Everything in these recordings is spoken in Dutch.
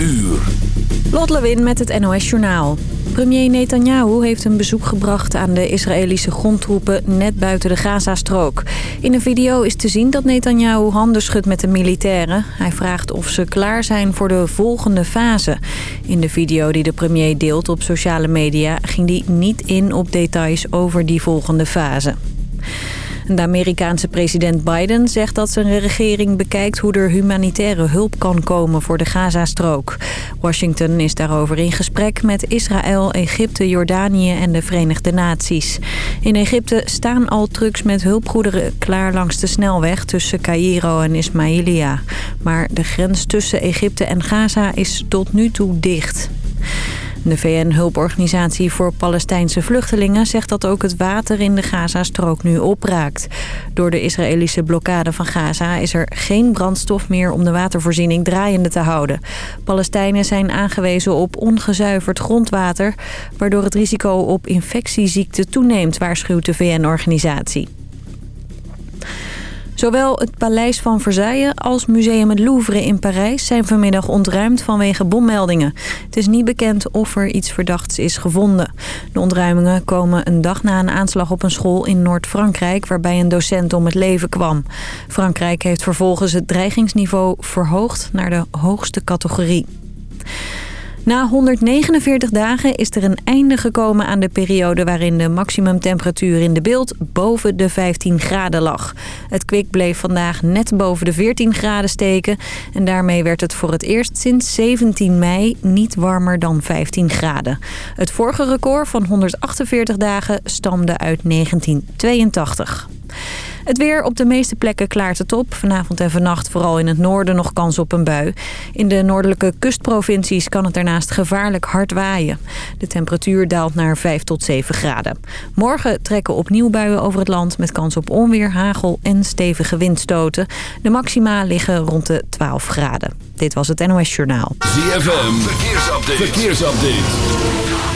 uur. Lot Lewin met het NOS Journaal. Premier Netanyahu heeft een bezoek gebracht aan de Israëlische grondtroepen net buiten de Gazastrook. In een video is te zien dat Netanyahu handen schudt met de militairen. Hij vraagt of ze klaar zijn voor de volgende fase. In de video die de premier deelt op sociale media ging hij niet in op details over die volgende fase. De Amerikaanse president Biden zegt dat zijn regering bekijkt hoe er humanitaire hulp kan komen voor de Gazastrook. Washington is daarover in gesprek met Israël, Egypte, Jordanië en de Verenigde Naties. In Egypte staan al trucks met hulpgoederen klaar langs de snelweg tussen Cairo en Ismailia. Maar de grens tussen Egypte en Gaza is tot nu toe dicht. De VN-hulporganisatie voor Palestijnse vluchtelingen zegt dat ook het water in de Gazastrook nu opraakt. Door de Israëlische blokkade van Gaza is er geen brandstof meer om de watervoorziening draaiende te houden. Palestijnen zijn aangewezen op ongezuiverd grondwater, waardoor het risico op infectieziekten toeneemt, waarschuwt de VN-organisatie. Zowel het Paleis van Versailles als Museum het Louvre in Parijs zijn vanmiddag ontruimd vanwege bommeldingen. Het is niet bekend of er iets verdachts is gevonden. De ontruimingen komen een dag na een aanslag op een school in Noord-Frankrijk waarbij een docent om het leven kwam. Frankrijk heeft vervolgens het dreigingsniveau verhoogd naar de hoogste categorie. Na 149 dagen is er een einde gekomen aan de periode waarin de maximumtemperatuur in de beeld boven de 15 graden lag. Het kwik bleef vandaag net boven de 14 graden steken en daarmee werd het voor het eerst sinds 17 mei niet warmer dan 15 graden. Het vorige record van 148 dagen stamde uit 1982. Het weer op de meeste plekken klaart het op. Vanavond en vannacht vooral in het noorden nog kans op een bui. In de noordelijke kustprovincies kan het daarnaast gevaarlijk hard waaien. De temperatuur daalt naar 5 tot 7 graden. Morgen trekken opnieuw buien over het land met kans op onweer, hagel en stevige windstoten. De maxima liggen rond de 12 graden. Dit was het NOS Journaal. ZFM, verkeersupdate. verkeersupdate.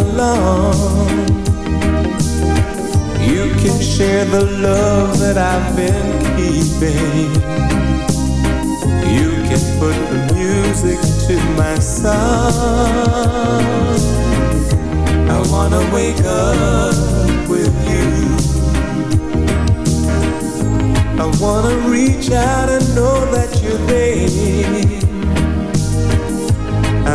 Along You can share the love that I've been keeping. You can put the music to my song. I wanna wake up with you. I wanna reach out and know that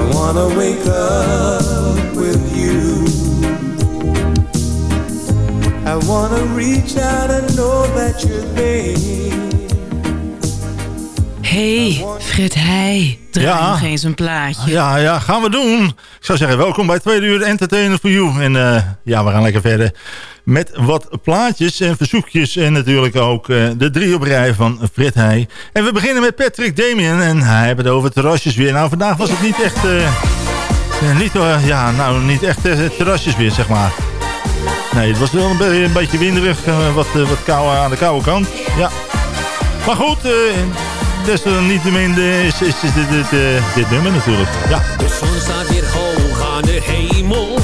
I wanna wake up with you. I wanna reach out and know that you're there. Hey, Frit Heij, draai ja. nog eens een plaatje. Ja, ja, gaan we doen. Ik zou zeggen, welkom bij Tweede Uur Entertainer for You. En uh, ja, we gaan lekker verder met wat plaatjes en verzoekjes. En natuurlijk ook uh, de drie op rij van Heij. En we beginnen met Patrick Damien. En hij heeft het over terrasjes weer. Nou, vandaag was het niet echt... Uh, niet, ja, nou, niet echt terrasjes weer, zeg maar. Nee, het was wel een, een beetje winderig. wat, wat koude aan de koude kant. Ja. Maar goed desalniettemin is, is, is dit, dit, uh, dit nummer natuurlijk. Ja. De zon staat weer hoog aan de hemel.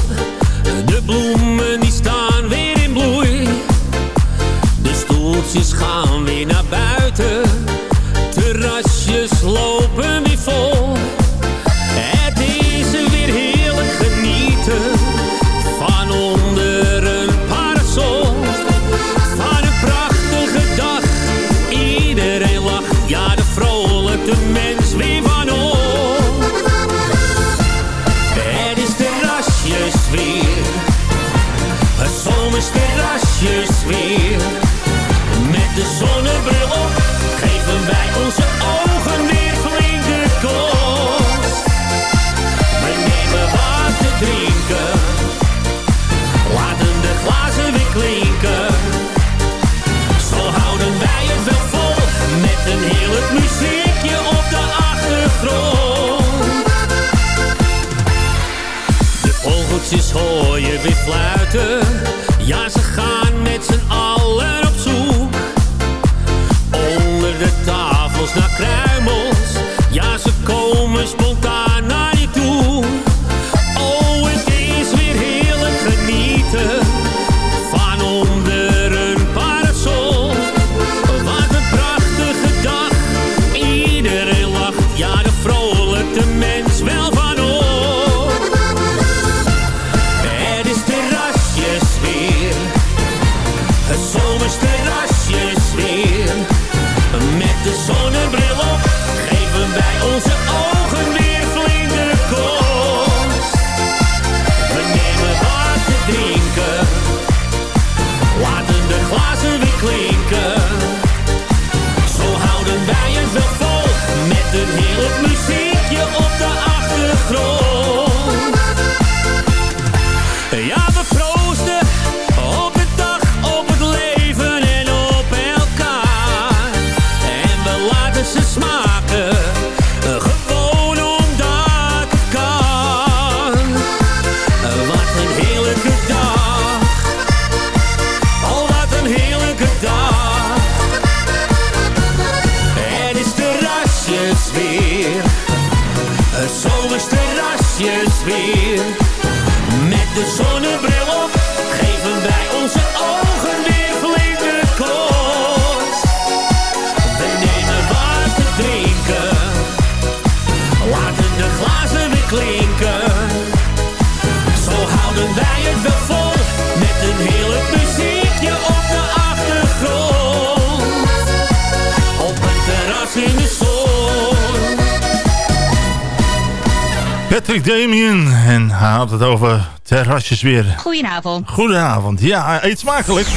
Stoeltjes gaan weer naar buiten. Terrasjes lopen weer vol. Het is weer heerlijk genieten van onder een parasol. Van een prachtige dag, iedereen lacht. Ja, de de mens weer van op. Het is terrasjes weer, het zomers terrasjes weer zonnebril op, geven wij onze ogen weer flink de kost. We nemen wat te drinken, laten de glazen weer klinken. Zo houden wij het wel vol, met een heerlijk muziekje op de achtergrond. De vogeltjes hoor je weer fluiten Patrick Damien. En hij had het over terrasjes weer. Goedenavond. Goedenavond. Ja, eet smakelijk.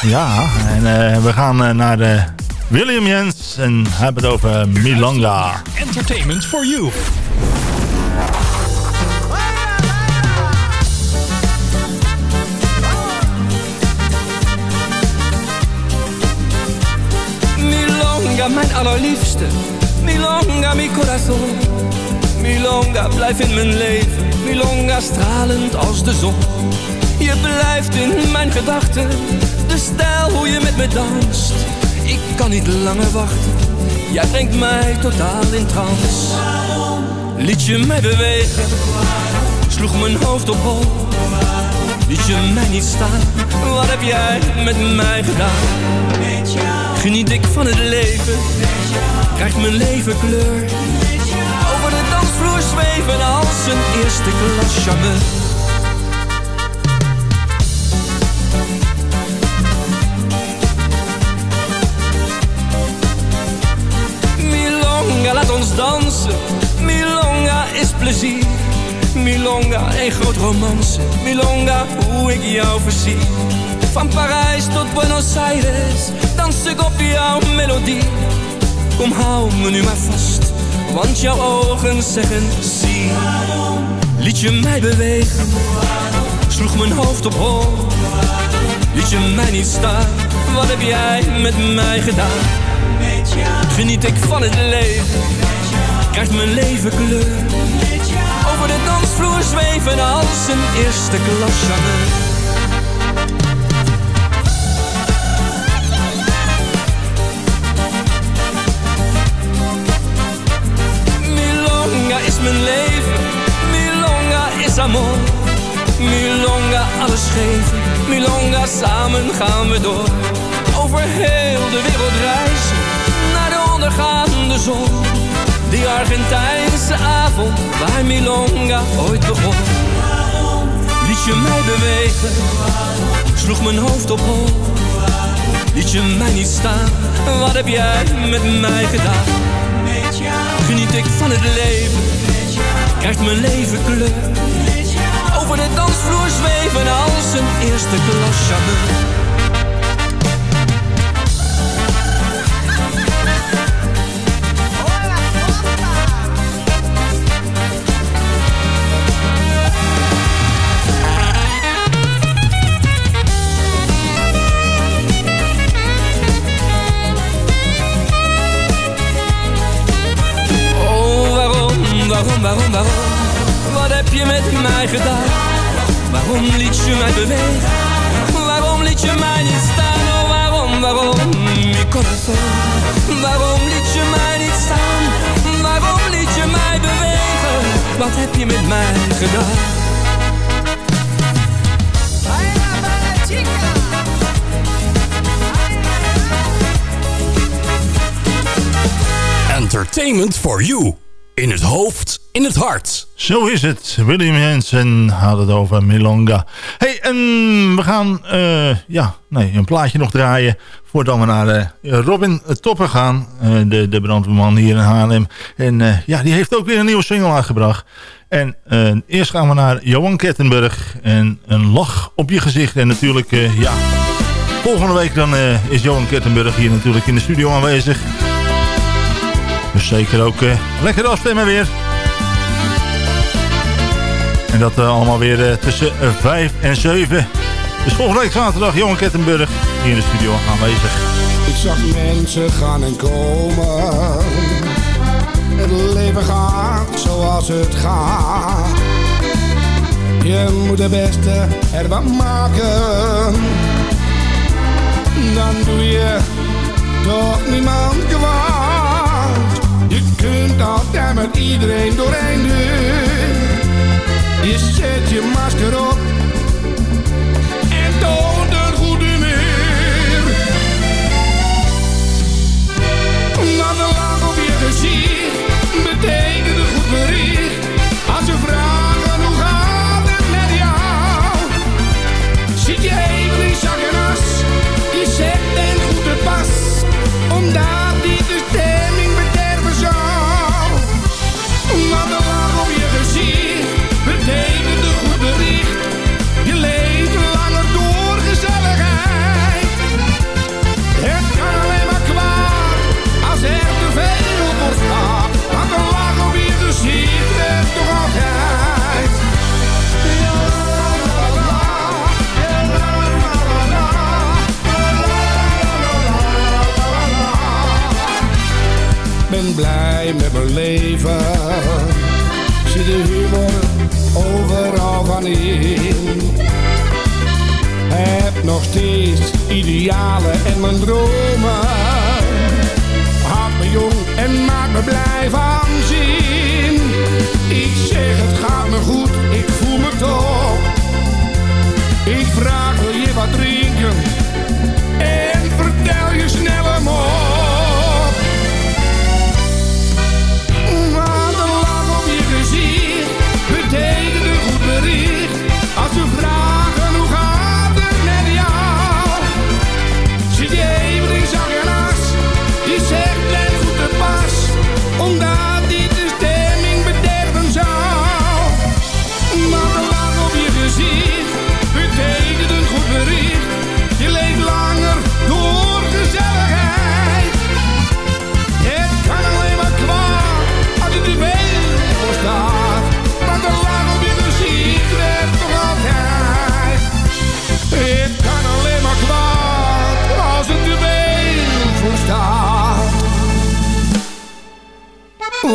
Ja, en eh, we gaan eh, naar de William Jens. En hij heeft het over Milanga. Entertainment for you. Milonga, mijn allerliefste. Milonga, mi corazon. Milonga, blijf in mijn leven. Milonga, stralend als de zon. Je blijft in mijn gedachten. De stijl hoe je met me danst. Ik kan niet langer wachten. Jij brengt mij totaal in trance. Liet je mij bewegen. Sloeg mijn hoofd op hol. Liet je mij niet staan. Wat heb jij met mij gedaan? Geniet ik van het leven. Krijgt mijn leven kleur. Zweven als een eerste klas charmeur. Milonga, laat ons dansen. Milonga is plezier. Milonga, een groot romance. Milonga, hoe ik jou verzie. Van Parijs tot Buenos Aires, dans ik op jouw melodie. Kom, hou me nu maar vast, want jouw ogen zeggen zie. Liet je mij bewegen, sloeg mijn hoofd op hol. Liet je mij niet staan, wat heb jij met mij gedaan? Geniet ik van het leven, krijgt mijn leven kleur. Over de dansvloer zweven als een eerste klas mijn leven, Milonga is amor. Milonga alles geven, Milonga samen gaan we door. Over heel de wereld reizen, naar de ondergaande zon. Die Argentijnse avond, waar Milonga ooit begon. Liet je mij bewegen, sloeg mijn hoofd op hol. Liet je mij niet staan, wat heb jij met mij gedaan? Geniet ik van het leven, krijgt mijn leven kleur. Over de dansvloer zweven als een eerste klas charmeur. Waarom, waarom? Wat heb je met mij gedaan? Waarom liet je mij bewegen? Waarom liet je mij niet staan? Oh, waarom, waarom, mi? Waarom liet je mij niet staan? Waarom liet je mij bewegen? Wat heb je met mij gedaan? Entertainment for you. In het hoofd, in het hart. Zo is het. William Hansen had het over Milonga. hey, en we gaan eh, ja, nee, een plaatje nog draaien... voordat we naar eh, Robin Topper gaan. eh, de, de brandweerman hier in Haarlem. En ja, die heeft ook weer een nieuwe single uitgebracht. En eerst gaan we naar Johan Kettenburg. En een lach op je gezicht. En natuurlijk, ja... Volgende week dan is Johan Kettenburg hier natuurlijk in de studio aanwezig. Dus zeker ook eh, lekker afstemmen weer. En dat eh, allemaal weer eh, tussen 5 en 7. Dus volgende week zaterdag Johan Kettenburg hier in de studio aanwezig. Ik zag mensen gaan en komen. Het leven gaat zoals het gaat. Je moet het beste ervan maken. Dan doe je toch niemand kwaad. Met iedereen doorheen deur. Je zet je masker op Ben blij met mijn leven, zie de humor overal van in. Heb nog steeds idealen en mijn dromen. Houd me jong en maak me blij van zin. Ik zeg het gaat me goed, ik voel me top. Ik vraag wil je wat drinken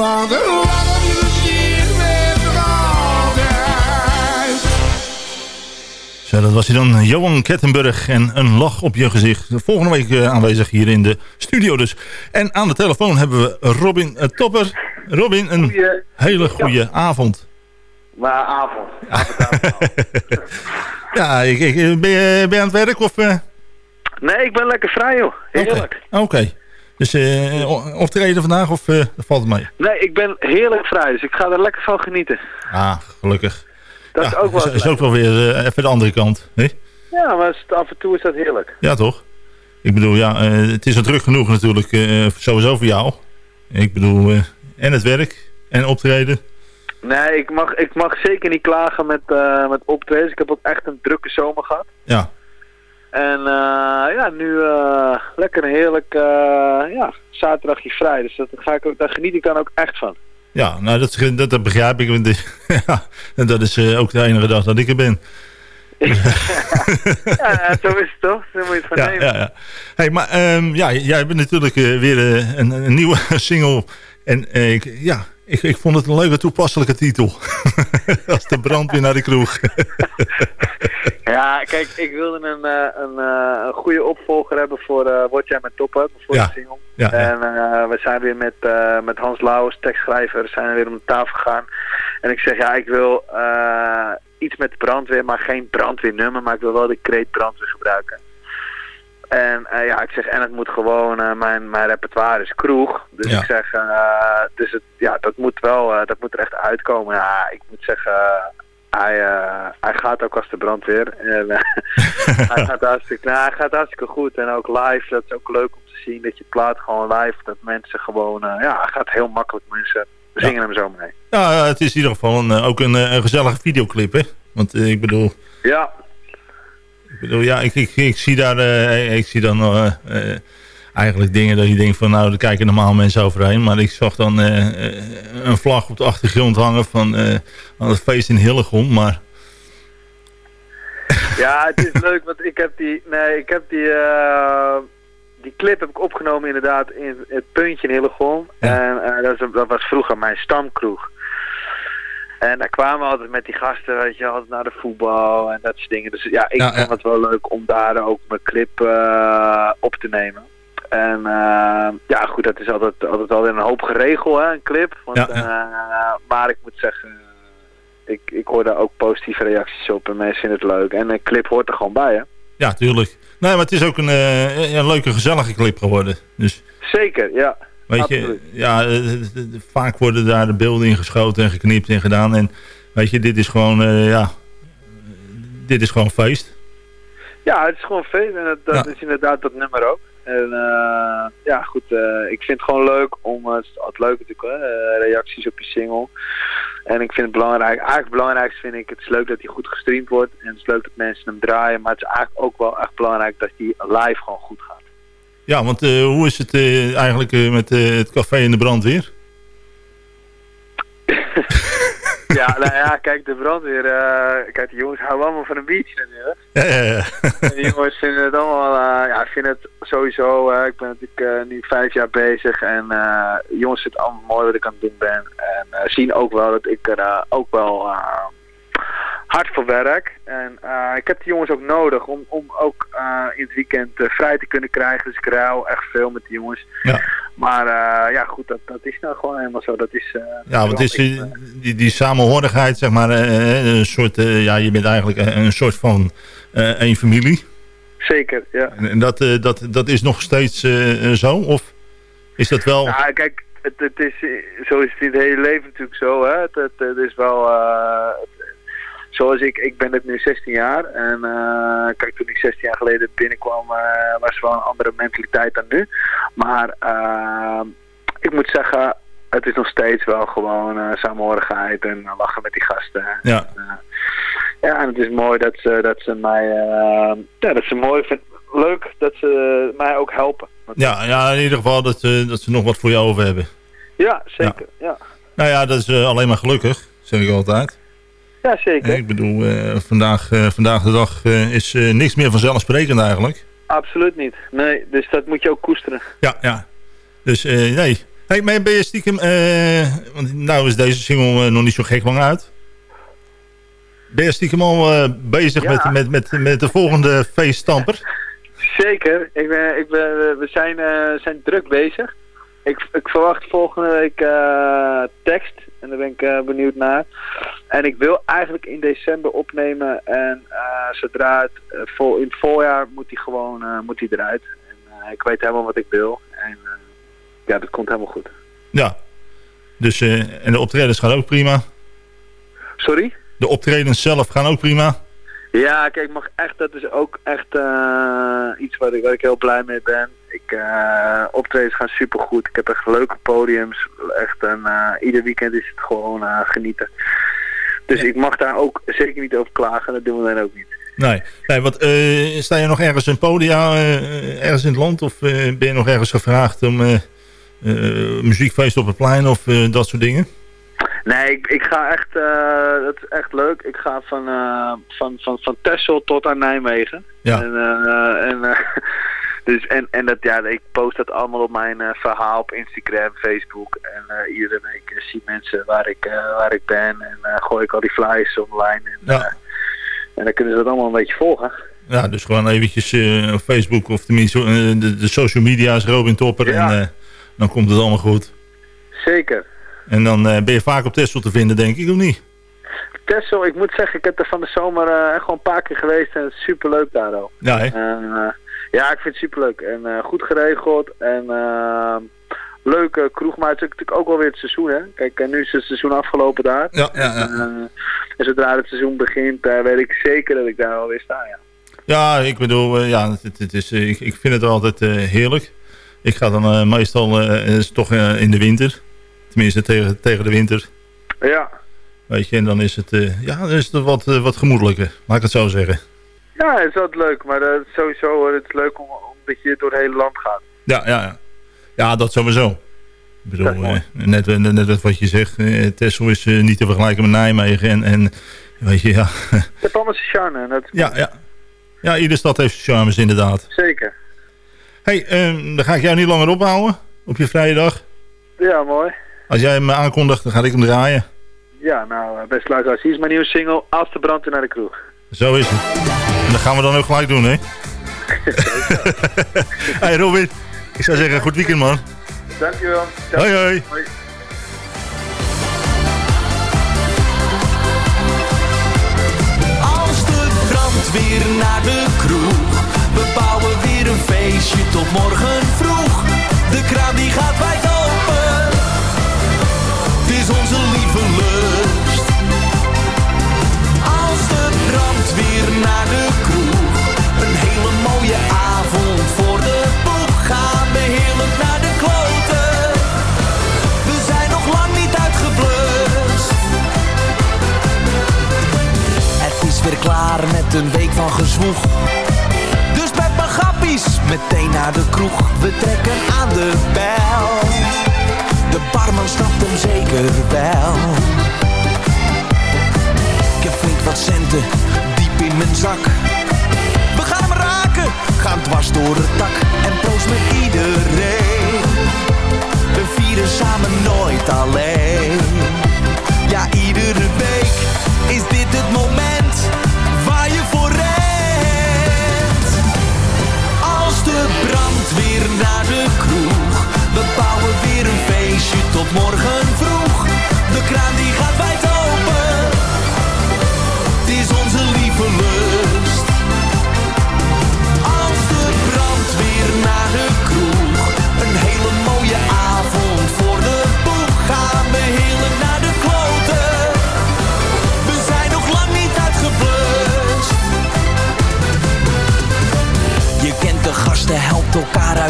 Want altijd. Zo, dat was hij dan, Johan Kettenburg en een lach op je gezicht. Volgende week eh, aanwezig hier in de studio dus. En aan de telefoon hebben we Robin eh, Topper. Robin, een Goeie- hele goede avond. Maar avond. Ja, ik, ik, ben, je, ben je aan het werk of... eh? Nee, ik ben lekker vrij joh. Heerlijk. Oké. Dus eh, optreden vandaag of eh, valt het mee? Nee, ik ben heerlijk vrij, dus ik ga er lekker van genieten. Ah, gelukkig. Dat is ook wel is, is ook wel weer eh, even de andere kant. hè? Ja, maar af en toe is dat heerlijk. Ja, toch? Ik bedoel, ja, het is al druk genoeg natuurlijk, sowieso voor jou. Ik bedoel, en het werk, en optreden. Nee, ik mag, ik mag zeker niet klagen met, met optredens. Ik heb ook echt een drukke zomer gehad. Ja, En eh, ja, nu eh, lekker een heerlijk eh, ja, zaterdagje vrij. Dus dat ga ik ook, daar geniet ik dan ook echt van. ja nou, dat, dat, dat begrijp ik. want, ja, en dat is ook de enige dag dat ik er ben. ja, zo is het toch? Zo moet je het van Ja, nemen. ja, ja. Hey, maar ehm, ja, jij bent natuurlijk weer een, een nieuwe single. En ik, ja, ik, ik vond het een leuke toepasselijke titel. Als de brandweer naar de kroeg. Ja, kijk, ik wilde een, eh, een, eh, een goede opvolger hebben voor eh Word jij mijn topper, voor Ja. de single. Ja, ja. En we zijn weer met, met Hans Lauwers, tekstschrijver, zijn we weer om de tafel gegaan. En ik zeg, ja, ik wil iets met brandweer, maar geen brandweernummer, maar ik wil wel de kreet brandweer gebruiken. En ja, ik zeg, en het moet gewoon, mijn, mijn repertoire is kroeg. Dus Ja. ik zeg, dus het, ja, dat moet wel, dat moet er echt uitkomen. Ja, ik moet zeggen, hij, eh, hij gaat ook als de brandweer. En, eh, hij, gaat hartstikke, nou, hij gaat hartstikke goed. En ook live, dat is ook leuk om te zien. Dat je plaat gewoon live, dat mensen gewoon... eh, ja, hij gaat heel makkelijk. Mensen zingen hem zo mee. Ja, het is in ieder geval een, ook een, een gezellige videoclip, hè? Want ik bedoel, Ja, ik bedoel ja, ik, ik, ik zie daar, ik zie dan eigenlijk dingen dat je denkt van, nou, daar kijken normaal mensen overheen. Maar ik zag dan eh, eh, een vlag op de achtergrond hangen van, eh, van het feest in Hillegom. Maar ja, het is leuk, want ik heb die... Nee, ik heb die... die clip heb ik opgenomen inderdaad in het puntje in Hillegom. En dat, is- dat was vroeger mijn stamkroeg. En daar kwamen we altijd met die gasten, weet je, altijd naar de voetbal en dat soort dingen. Dus ja, ik Ja, vond het wel leuk om daar ook mijn clip op te nemen. En ja, goed, dat is altijd, altijd wel een hoop geregeld, hè, een clip. Want, ja, maar ik moet zeggen, ik, ik hoor daar ook positieve reacties op en mensen vinden het leuk. En een clip hoort er gewoon bij, hè? Ja, tuurlijk. Nee, maar het is ook een, een leuke, gezellige clip geworden. Dus... Zeker, ja. Weet je, ja, vaak worden daar de beelden in geschoten en geknipt en gedaan. En weet je, dit is gewoon, ja, dit is gewoon feest. Ja, het is gewoon feest en dat, dat is inderdaad dat nummer ook. En uh, ja, goed, uh, ik vind het gewoon leuk om, uh, het is altijd leuk natuurlijk, hè, reacties op je single. En ik vind het belangrijk, eigenlijk het belangrijkste vind ik, het is leuk dat hij goed gestreamd wordt. En het is leuk dat mensen hem draaien, maar het is eigenlijk ook wel echt belangrijk dat hij live gewoon goed gaat. Ja, want hoe is het eigenlijk met het café in de brandweer? Ja, nou ja, kijk, de brandweer, uh, kijk, de jongens houden allemaal van een biertje natuurlijk. Ja, ja, ja. En die jongens vinden het allemaal, uh, ja, vinden het sowieso, uh, ik ben natuurlijk nu vijf jaar bezig en jongens vinden het allemaal mooi wat ik aan het doen ben. En zien ook wel dat ik er ook wel hard voor werk. En ik heb de jongens ook nodig om, om ook in het weekend vrij te kunnen krijgen. Dus ik ruil echt veel met de jongens. Ja. Maar uh, ja, goed, dat, dat is nou gewoon helemaal zo. Dat is, ja, want is die, die, die samenhorigheid, zeg maar, een soort, ja, je bent eigenlijk een soort van één familie. Zeker, ja. En, en dat, dat, dat is nog steeds zo, of is dat wel... Ja, kijk, het, het is, zo is het in het hele leven natuurlijk zo, hè. Het, het, het is wel, zoals ik, ik ben het nu 16 jaar. En uh, kijk, toen ik 16 jaar geleden binnenkwam, uh, was wel een andere mentaliteit dan nu. Maar uh, ik moet zeggen, het is nog steeds wel gewoon samenhorigheid en lachen met die gasten. Ja. En, ja, en het is mooi dat ze, dat ze mij, ja, dat ze mooi vinden. Leuk dat ze mij ook helpen. Ja, ja, in ieder geval dat, ze dat ze nog wat voor je over hebben. Ja, zeker. Ja. ja. Nou ja, dat is alleen maar gelukkig, zeg ik altijd. Ja, zeker. Ik bedoel, uh, vandaag, uh, vandaag de dag uh, is niks meer vanzelfsprekend eigenlijk. Absoluut niet. Nee, dus dat moet je ook koesteren. Ja, ja. Dus nee. Hey, maar ben je stiekem... want nou is deze single nog niet zo gek lang uit. Ben je stiekem al bezig ja. met, met, met, met de volgende feeststamper? Zeker. Ik ben, ik ben, we zijn, zijn druk bezig. Ik, ik verwacht volgende week tekst en daar ben ik uh, benieuwd naar. En ik wil eigenlijk in december opnemen. En uh, zodra het uh, vol, in het voorjaar moet hij gewoon moet hij eruit. En ik weet helemaal wat ik wil. En ja, dat komt helemaal goed. Ja. Dus, en de optredens gaan ook prima? Sorry? De optredens zelf gaan ook prima? Ja, kijk, mag echt, dat is ook echt iets waar ik, waar ik heel blij mee ben. Ik, uh, optredens gaan supergoed. Ik heb echt leuke podiums. Echt een, uh, ieder weekend is het gewoon uh, genieten. Dus ik mag daar ook zeker niet over klagen. Dat doen we dan ook niet. Nee, nee wat, sta je nog ergens in podia, ergens in het land? Of ben je nog ergens gevraagd om muziekfeest op het plein of dat soort dingen? Nee, ik, ik ga echt, dat is echt leuk. Ik ga van, van, van, van Texel tot aan Nijmegen. Ja. En, en dus, en, en dat, ja, ik post dat allemaal op mijn uh, verhaal op Instagram, Facebook. En uh, iedere week uh, zie mensen waar ik, waar ik ben. En gooi ik al die flyers online. En, ja. en dan kunnen ze dat allemaal een beetje volgen. Ja, dus gewoon eventjes op Facebook of tenminste de, de, social media's Robin Topper. Ja. En dan komt het allemaal goed. Zeker. En dan ben je vaak op Tessel te vinden, denk ik, of niet? Tessel, ik moet zeggen, ik heb er van de zomer gewoon een paar keer geweest. En het is super leuk daar ook. Ja, hè? Ja, ik vind het superleuk. En uh, goed geregeld. En uh, leuke kroeg. Maar het is natuurlijk ook wel weer het seizoen, hè. Kijk, uh, nu is het seizoen afgelopen daar. Ja, ja, ja. En, en zodra het seizoen begint, weet ik zeker dat ik daar alweer sta, ja. Ja, ik bedoel, ja, het, het is, ik, ik vind het altijd heerlijk. Ik ga dan meestal is toch in de winter. Tenminste, tegen, tegen de winter. Ja. Weet je, en dan is het, ja, dan is het wat, wat gemoedelijker, laat ik het zo zeggen. Ja, het is altijd leuk, maar uh, sowieso uh, het is leuk om, omdat je door het hele land gaat. Ja, ja, ja. ja dat sowieso. Ik bedoel, uh, net, net wat je zegt, uh, Texel is niet te vergelijken met Nijmegen en, en weet je, ja. Het heeft allemaal zijn charme. Dat ja, ja. ja, iedere stad heeft zijn charmes inderdaad. Zeker. hey, dan ga ik jou niet langer ophouden op je vrije dag. Ja, mooi. Als jij hem aankondigt, dan ga ik hem draaien. Ja, nou, best luisteraars, hier is mijn nieuwe single, Als de brand naar de kroeg. Zo is het. En dat gaan we dan ook gelijk doen, hè? hey Robin, Ik zou zeggen, goed weekend man. Dankjewel. Hoi hoi. hoi. Als de brandweer naar de kroeg. We bouwen weer een feestje tot morgen vroeg. De kraan die gaat wijd open. Het is onze lieve lust. Dus met mijn grappies meteen naar de kroeg. We trekken aan de bel. De barman snapt hem zeker wel. Ik heb flink wat centen diep in mijn zak. We gaan hem raken, gaan dwars door het dak. En proost met iedereen. We vieren samen nooit alleen.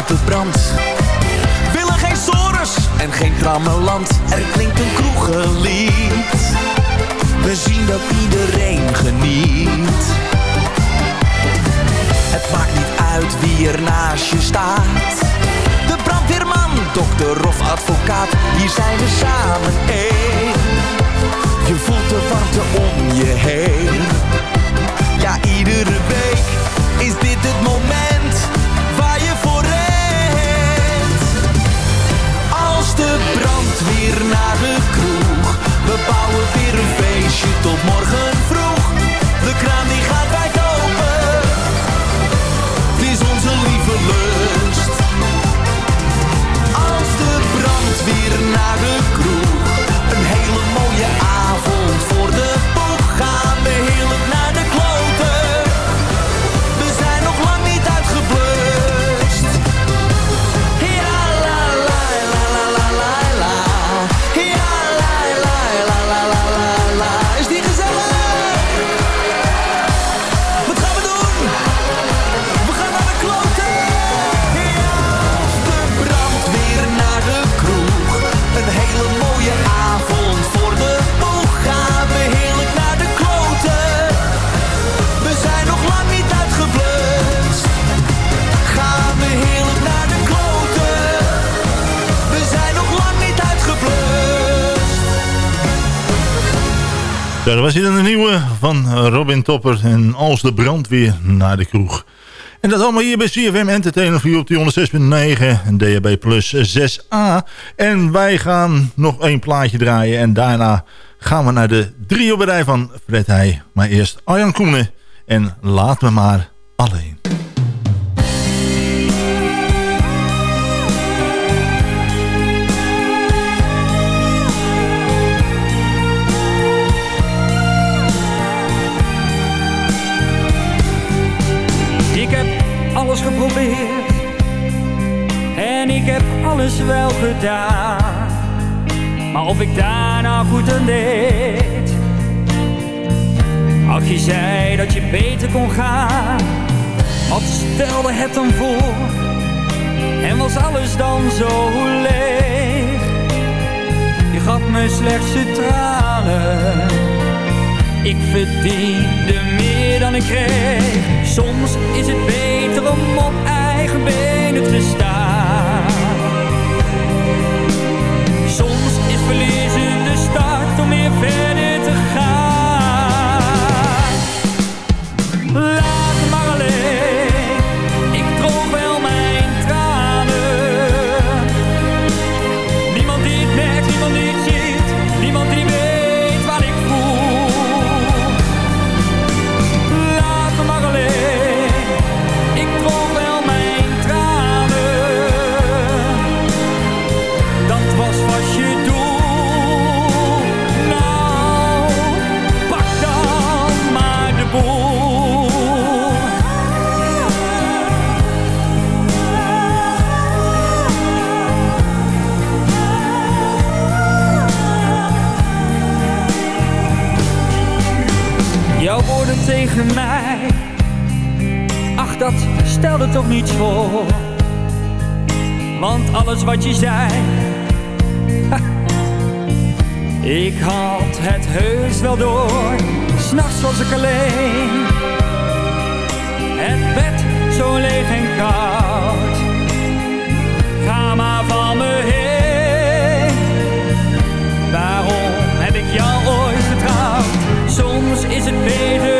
Brand. Willen geen sores en geen trammeland. Er klinkt een kroegenlied. We zien dat iedereen geniet. Het maakt niet uit wie er naast je staat. De brandweerman, dokter of advocaat. Hier zijn we samen één. Je voelt de warmte om je heen. Ja, iedere week is dit het moment Dat was hier een nieuwe van Robin Topper en Als de brandweer naar de kroeg. En dat allemaal hier bij CFM Entertainer voor op die 106.9 en DHB Plus 6A. En wij gaan nog één plaatje draaien en daarna gaan we naar de driehoberij van Fred Heij. Maar eerst Arjan Koenen en Laat me maar alleen. Wel gedaan. Maar of ik daarna goed aan deed. Als je zei dat je beter kon gaan, wat stelde het dan voor? En was alles dan zo leeg? Je gaf me slechts de tranen. Ik verdiende meer dan ik kreeg. Soms is het beter om op eigen benen te staan. Verliezen de start om weer verder tegen mij. Ach, dat stelde toch niets voor. Want alles wat je zei, ik had het heus wel door. S'nachts was ik alleen, het bed zo leeg en koud. Ga maar van me heen, waarom heb ik jou ooit vertrouwd? Soms is het beter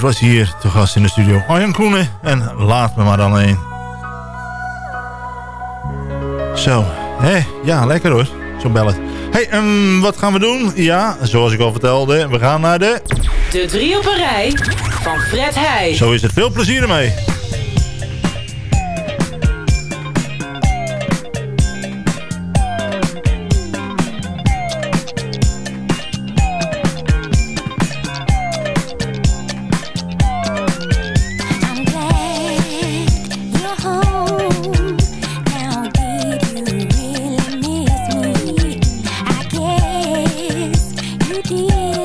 Was hier te gast in de studio. Arjan Koenen. En laat me maar dan een. Zo. Hé, ja, lekker hoor. Zo'n bellen. hey, um, wat gaan we doen? Ja, zoals ik al vertelde, we gaan naar de... De drie op een rij van Fred Heij. Zo is het. Veel plezier ermee. You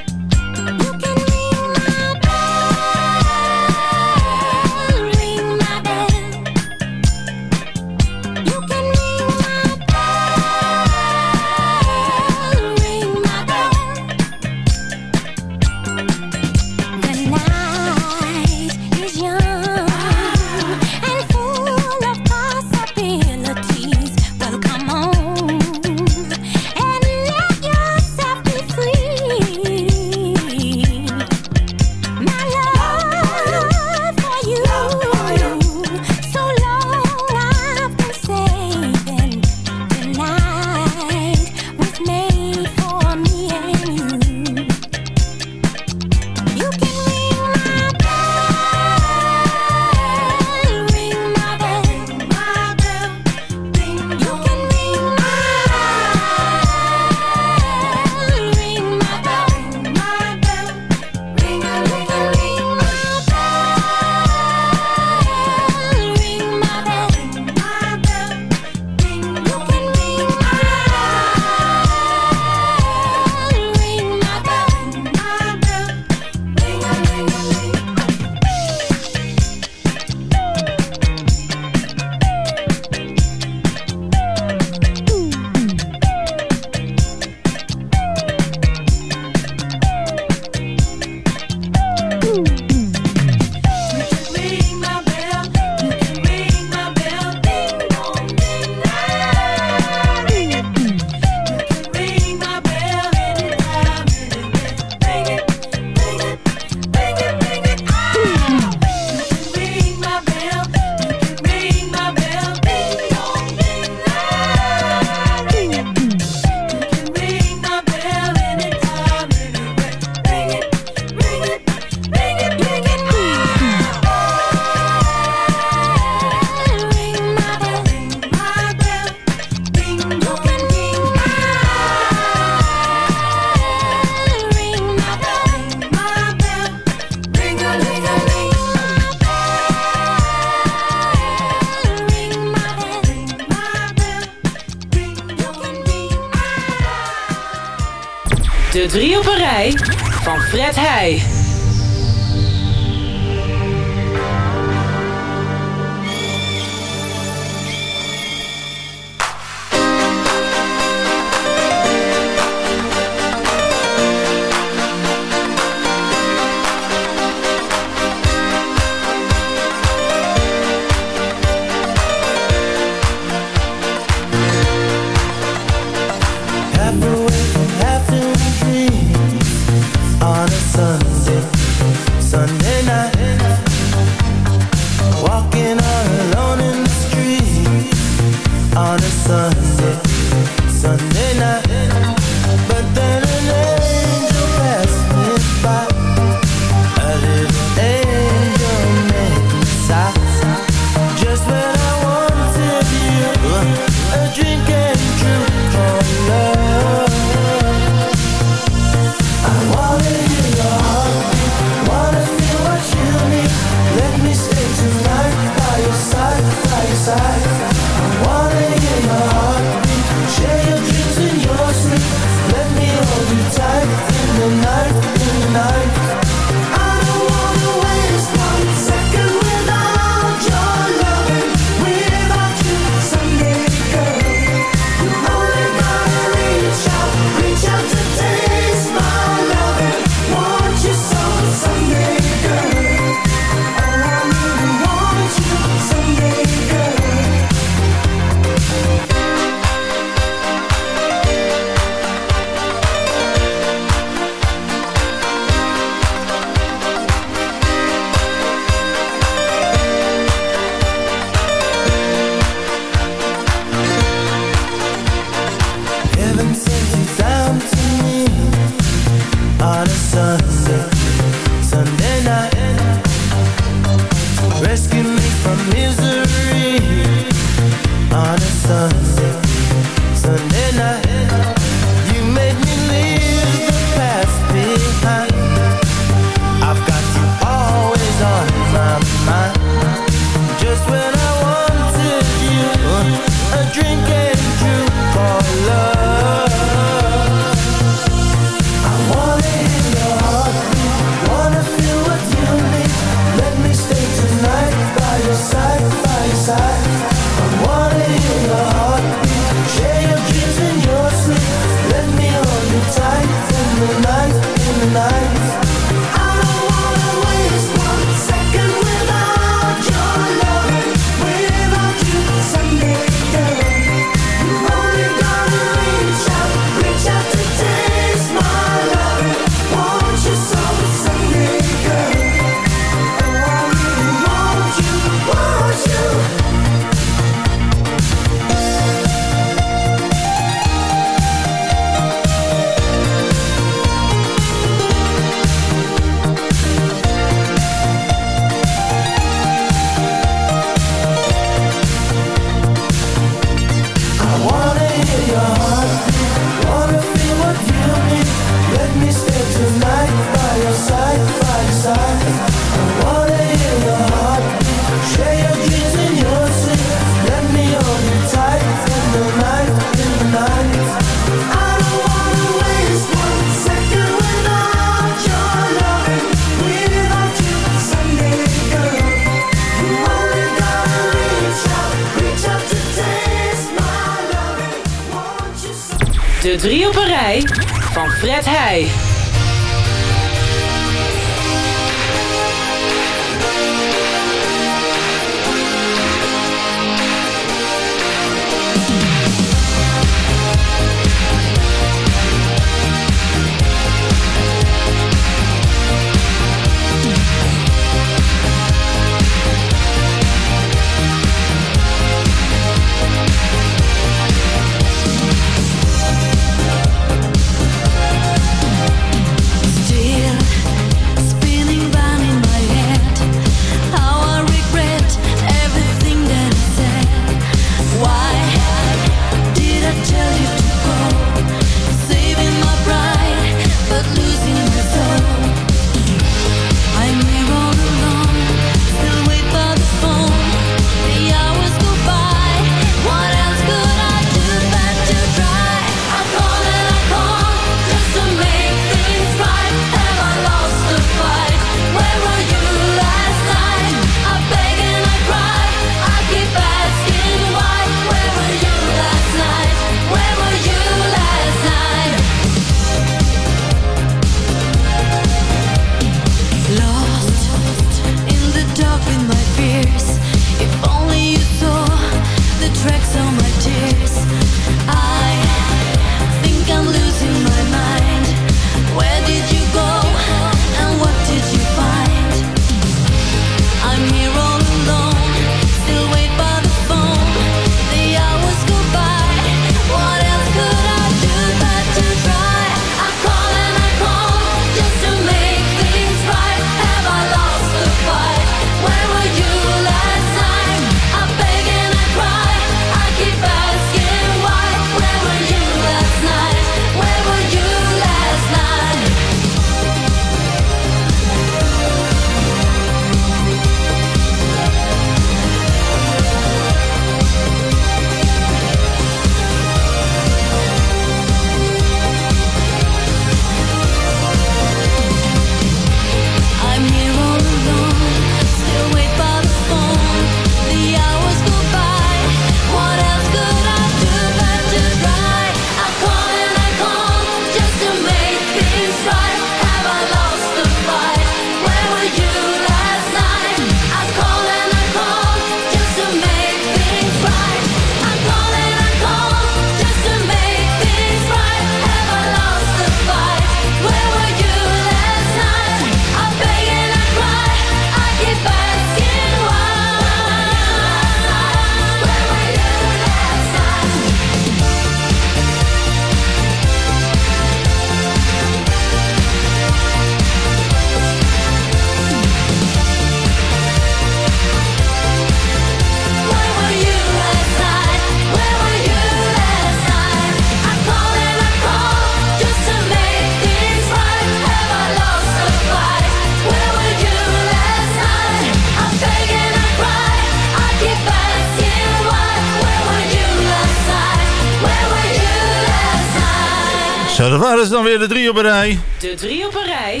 Ze dan weer de drie op een rij. De drie op een rij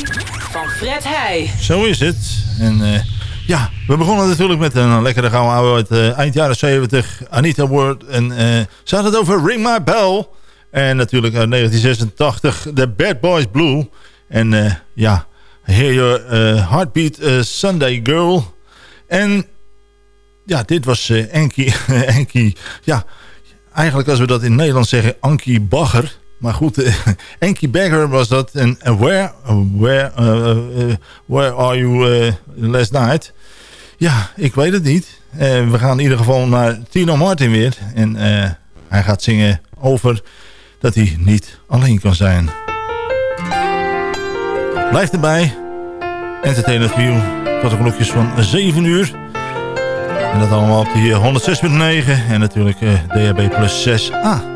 van Fred Heij. Zo is het. En uh, ja, we begonnen natuurlijk met een lekkere gouden oude uit uh, eind jaren 70. Anita Ward. En uh, ze hadden het over Ring My Bell. En natuurlijk uit 1986 The Bad Boys Blue. En ja, Hear Your Heartbeat Sunday Girl. En ja, dit was Enki. Enki. Ja, eigenlijk als we dat in Nederland zeggen, Ankie Bagger. Maar goed, uh, Enkie Bagger was dat. En where, where, uh, where are you last night? Ja, ik weet het niet. we gaan in ieder geval naar Tino Martin weer. En hij gaat zingen over dat hij niet alleen kan zijn. Blijf erbij. Entertainment View. Tot de klokjes van 7 uur. En dat allemaal op die 106.9 en natuurlijk DHB plus 6a.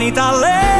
Ik kan niet alleen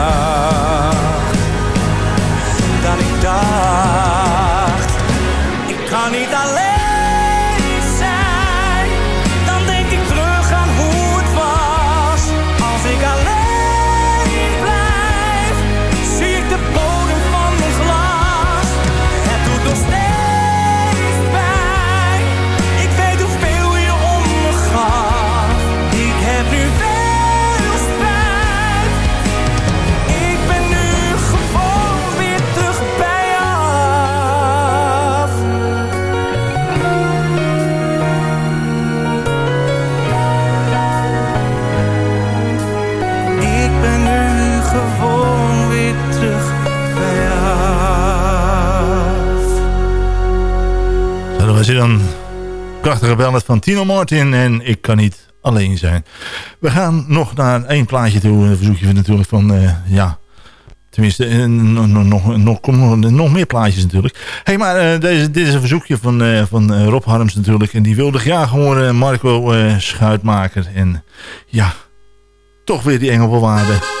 Hier dan prachtige ballad van Tino Martin en ik kan niet alleen zijn. We gaan nog naar één plaatje toe. Een verzoekje natuurlijk van, eh, ja... Tenminste, eh, nog, nog, nog, meer plaatjes natuurlijk. hey, maar eh, deze, dit is een verzoekje van, van Rob Harms natuurlijk. En die wilde graag horen Marco Schuitmaker. En ja, toch weer die engelbewaarde.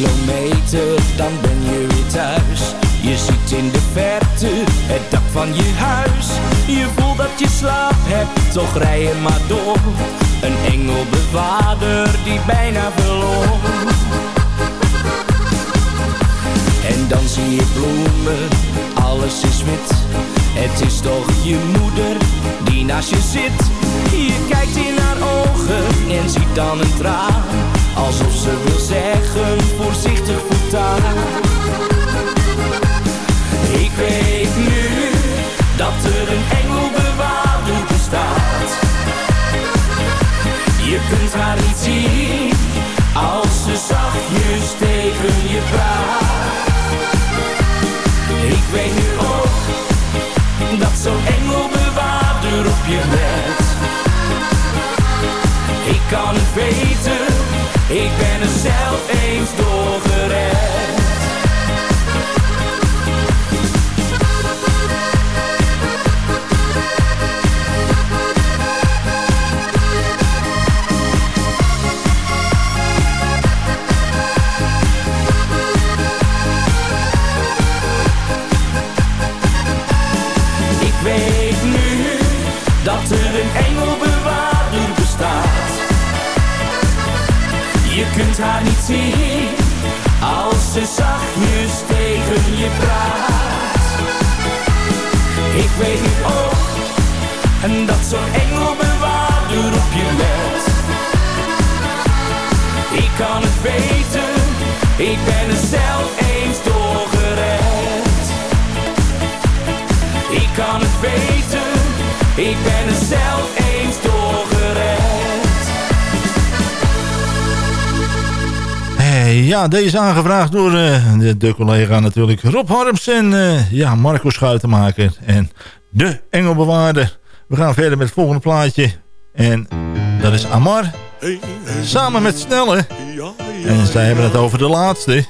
kilometer, dan ben je weer thuis. Je ziet in de verte het dak van je huis. Je voelt dat je slaap hebt, toch rij je maar door. Een engelbewaarder die bijna verloor. En dan zie je bloemen, alles is wit. Het is toch je moeder die naast je zit. Je kijkt in haar ogen en ziet dan een traan. Alsof ze wil zeggen, voorzichtig voortaan. Ik weet nu dat er een engelbewaarder bestaat. Je kunt haar niet zien als ze zachtjes tegen je praat. Ik weet nu ook dat zo'n engelbewaarder op je let. Kan het weten, ik ben er zelf eens doorgered. Ja, deze is aangevraagd door eh, de, de collega natuurlijk Rob Harms en eh, ja, Marco Schuitenmaker en de Engelbewaarder. We gaan verder met het volgende plaatje en dat is Amar. Samen met Snelle. En zij hebben het over de laatste.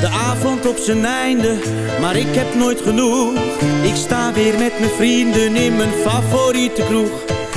De avond op zijn einde, maar ik heb nooit genoeg. Ik sta weer met mijn vrienden in mijn favoriete kroeg.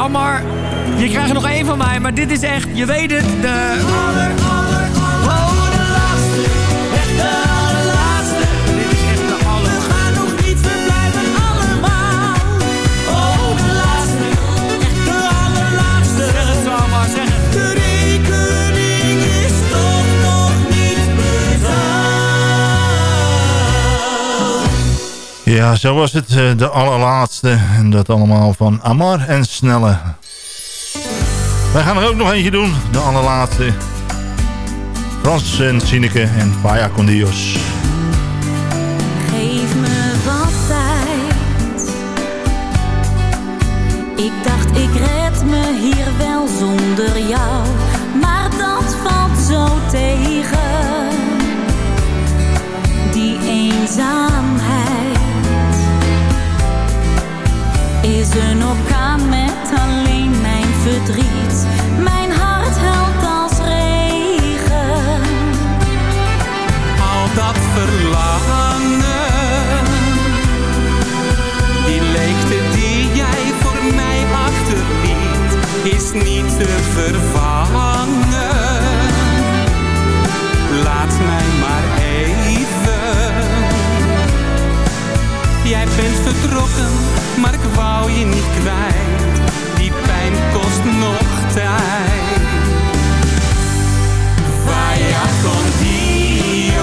Ammar, je krijgt er nog één van mij, maar dit is echt, je weet het, de... Ja, zo was het. eh, de allerlaatste. En dat allemaal van Amar en Snelle. Wij gaan er ook nog eentje doen. De allerlaatste. Frans en Sineke en Paya Condios. Geef me wat tijd. Ik dacht ik red me hier wel zonder jou, maar dat valt zo tegen. Die eenzaamheid is een orkaan met alleen mijn verdriet. Mijn hart huilt als regen. Al dat verlangen, die leegte die jij voor mij achterliet, is niet te vervangen. Laat mij bent vertrokken, maar ik wou je niet kwijt. Die pijn kost nog tijd. Vaya con Dios.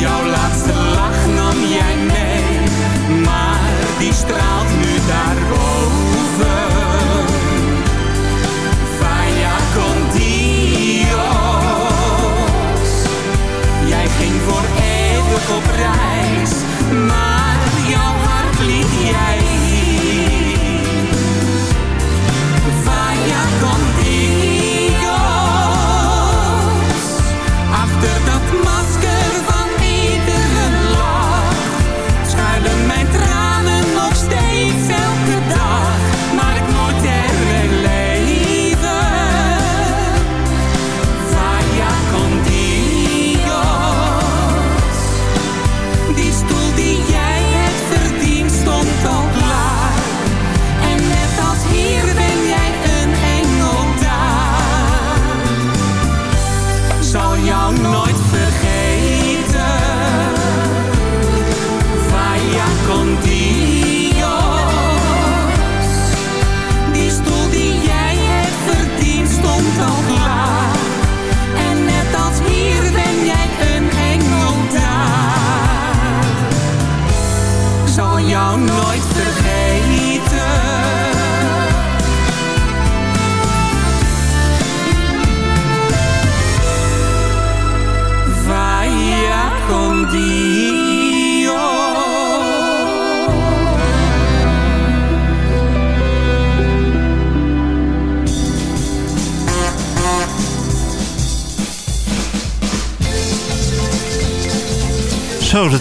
Jouw laatste lach nam jij mee, maar die straalt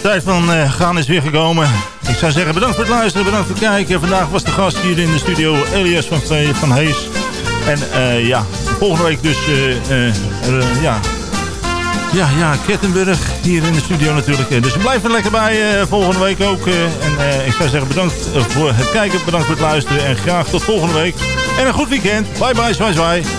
tijd van eh, gaan is weer gekomen. Ik zou zeggen bedankt voor het luisteren, bedankt voor het kijken. Vandaag was de gast hier in de studio Elias van, van Hees. En eh, ja, volgende week dus eh, ja, ja, ja, Kettenburg hier in de studio natuurlijk. Dus blijf er lekker bij volgende week ook. en ik zou zeggen bedankt voor het kijken, bedankt voor het luisteren. En graag tot volgende week. En een goed weekend. Bye bye, zwaai zwaai.